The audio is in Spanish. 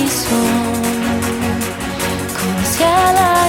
dies que la